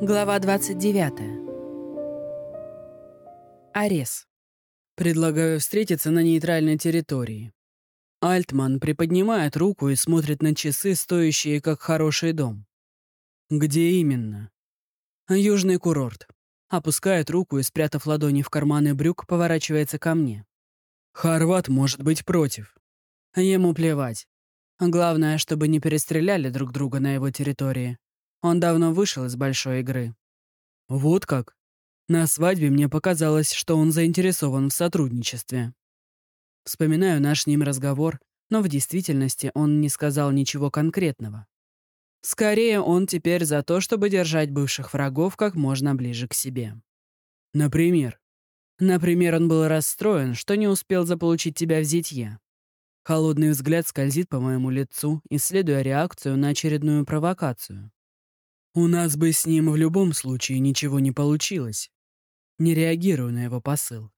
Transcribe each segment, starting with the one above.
Глава 29. Арес. Предлагаю встретиться на нейтральной территории. Альтман приподнимает руку и смотрит на часы, стоящие как хороший дом. Где именно? Южный курорт. Опускает руку и, спрятав ладони в карманы брюк, поворачивается ко мне. Хорват может быть против. Ему плевать. Главное, чтобы не перестреляли друг друга на его территории. Он давно вышел из большой игры. Вот как? На свадьбе мне показалось, что он заинтересован в сотрудничестве. Вспоминаю наш с ним разговор, но в действительности он не сказал ничего конкретного. Скорее, он теперь за то, чтобы держать бывших врагов как можно ближе к себе. Например? Например, он был расстроен, что не успел заполучить тебя в зитье. Холодный взгляд скользит по моему лицу, исследуя реакцию на очередную провокацию. У нас бы с ним в любом случае ничего не получилось. Не реагирую на его посыл.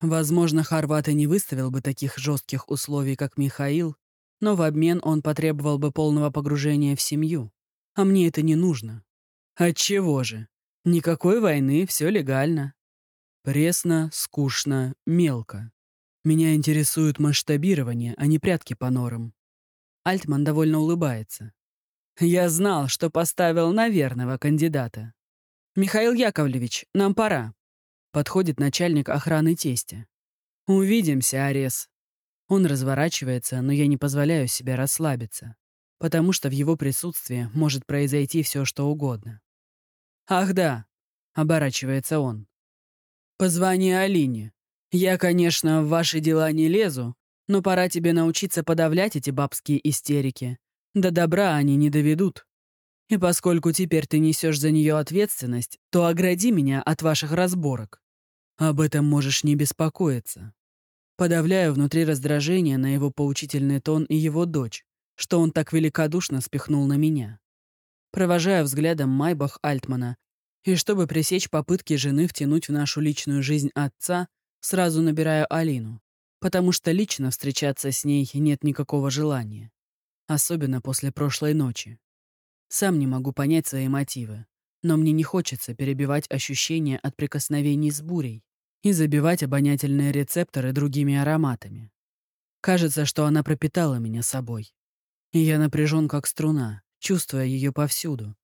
Возможно, Хорват не выставил бы таких жестких условий, как Михаил, но в обмен он потребовал бы полного погружения в семью. А мне это не нужно. Отчего же? Никакой войны, все легально. Пресно, скучно, мелко. Меня интересует масштабирование, а не прятки по норам. Альтман довольно улыбается. Я знал, что поставил на верного кандидата. «Михаил Яковлевич, нам пора», — подходит начальник охраны тестя. «Увидимся, Арес». Он разворачивается, но я не позволяю себе расслабиться, потому что в его присутствии может произойти все, что угодно. «Ах да», — оборачивается он. «Позвони Алине. Я, конечно, в ваши дела не лезу, но пора тебе научиться подавлять эти бабские истерики до добра они не доведут. И поскольку теперь ты несешь за нее ответственность, то огради меня от ваших разборок. Об этом можешь не беспокоиться. Подавляю внутри раздражение на его поучительный тон и его дочь, что он так великодушно спихнул на меня. Провожаю взглядом Майбах Альтмана, и чтобы пресечь попытки жены втянуть в нашу личную жизнь отца, сразу набираю Алину, потому что лично встречаться с ней нет никакого желания. Особенно после прошлой ночи. Сам не могу понять свои мотивы, но мне не хочется перебивать ощущения от прикосновений с бурей и забивать обонятельные рецепторы другими ароматами. Кажется, что она пропитала меня собой. И я напряжен как струна, чувствуя ее повсюду.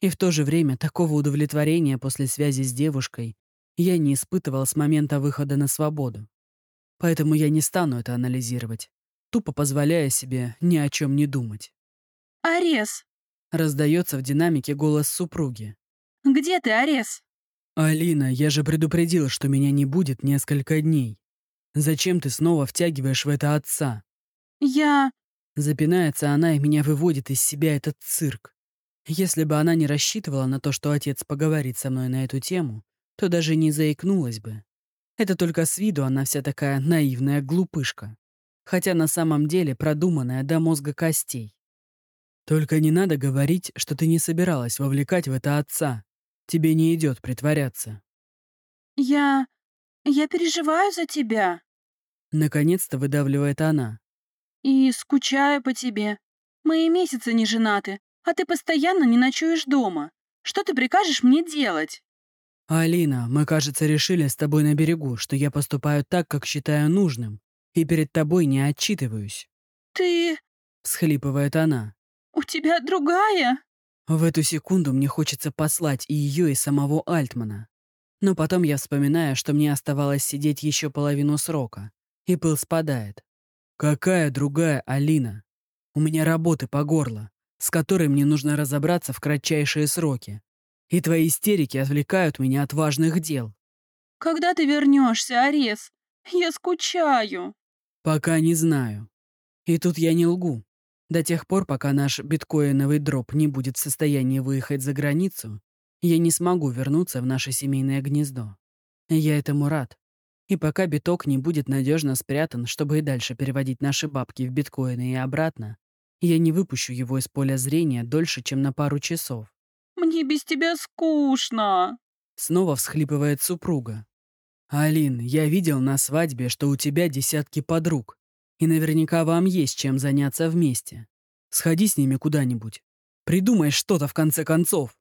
И в то же время такого удовлетворения после связи с девушкой я не испытывал с момента выхода на свободу. Поэтому я не стану это анализировать, тупо позволяя себе ни о чем не думать. «Арес!» — раздается в динамике голос супруги. «Где ты, Арес?» «Алина, я же предупредила, что меня не будет несколько дней. Зачем ты снова втягиваешь в это отца?» «Я...» Запинается она и меня выводит из себя этот цирк. Если бы она не рассчитывала на то, что отец поговорит со мной на эту тему, то даже не заикнулась бы. Это только с виду она вся такая наивная глупышка хотя на самом деле продуманная до мозга костей. Только не надо говорить, что ты не собиралась вовлекать в это отца. Тебе не идет притворяться. Я... я переживаю за тебя. Наконец-то выдавливает она. И скучаю по тебе. Мы и месяца не женаты, а ты постоянно не ночуешь дома. Что ты прикажешь мне делать? Алина, мы, кажется, решили с тобой на берегу, что я поступаю так, как считаю нужным, и перед тобой не отчитываюсь». «Ты...» — всхлипывает она. «У тебя другая?» В эту секунду мне хочется послать и ее, и самого Альтмана. Но потом я вспоминаю, что мне оставалось сидеть еще половину срока, и пыл спадает. Какая другая Алина? У меня работы по горло, с которой мне нужно разобраться в кратчайшие сроки. И твои истерики отвлекают меня от важных дел. «Когда ты вернешься, Арес? Я скучаю». Пока не знаю. И тут я не лгу. До тех пор, пока наш биткоиновый дроп не будет в состоянии выехать за границу, я не смогу вернуться в наше семейное гнездо. Я этому рад. И пока биток не будет надежно спрятан, чтобы и дальше переводить наши бабки в биткоины и обратно, я не выпущу его из поля зрения дольше, чем на пару часов. «Мне без тебя скучно!» Снова всхлипывает супруга. «Алин, я видел на свадьбе, что у тебя десятки подруг, и наверняка вам есть чем заняться вместе. Сходи с ними куда-нибудь. Придумай что-то в конце концов».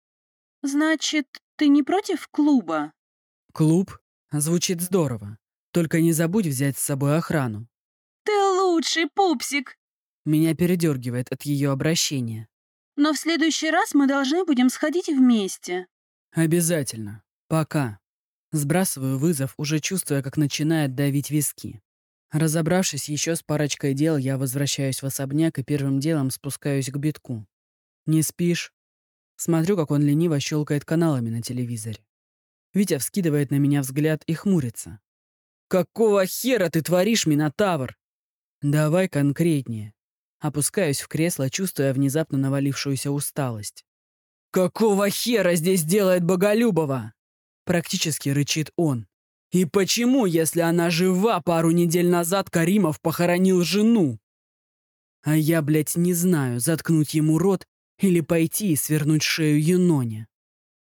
Значит, ты не против клуба? Клуб? Звучит здорово. Только не забудь взять с собой охрану. Ты лучший пупсик! Меня передергивает от ее обращения. Но в следующий раз мы должны будем сходить вместе. Обязательно. Пока. Сбрасываю вызов, уже чувствуя, как начинает давить виски. Разобравшись еще с парочкой дел, я возвращаюсь в особняк и первым делом спускаюсь к битку. «Не спишь?» Смотрю, как он лениво щелкает каналами на телевизоре. Витя вскидывает на меня взгляд и хмурится. «Какого хера ты творишь, Минотавр?» «Давай конкретнее». Опускаюсь в кресло, чувствуя внезапно навалившуюся усталость. «Какого хера здесь делает Боголюбова?» Практически рычит он. «И почему, если она жива, пару недель назад Каримов похоронил жену?» А я, блядь, не знаю, заткнуть ему рот или пойти и свернуть шею Юноне.